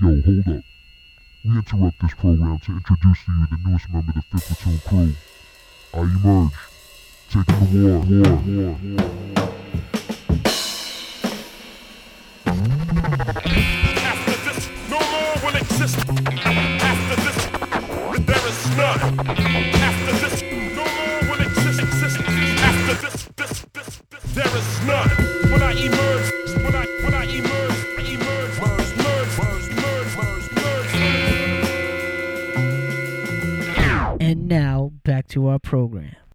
Yo, hold up. We interrupt this program to introduce to you the newest member of the Fifth Platoon crew. I emerge, taking the war, war, war, war. After this, no more will exist. After this, there is none. After this, no more will exist. exist. After this, this, this, this, there is none. And now back to our program.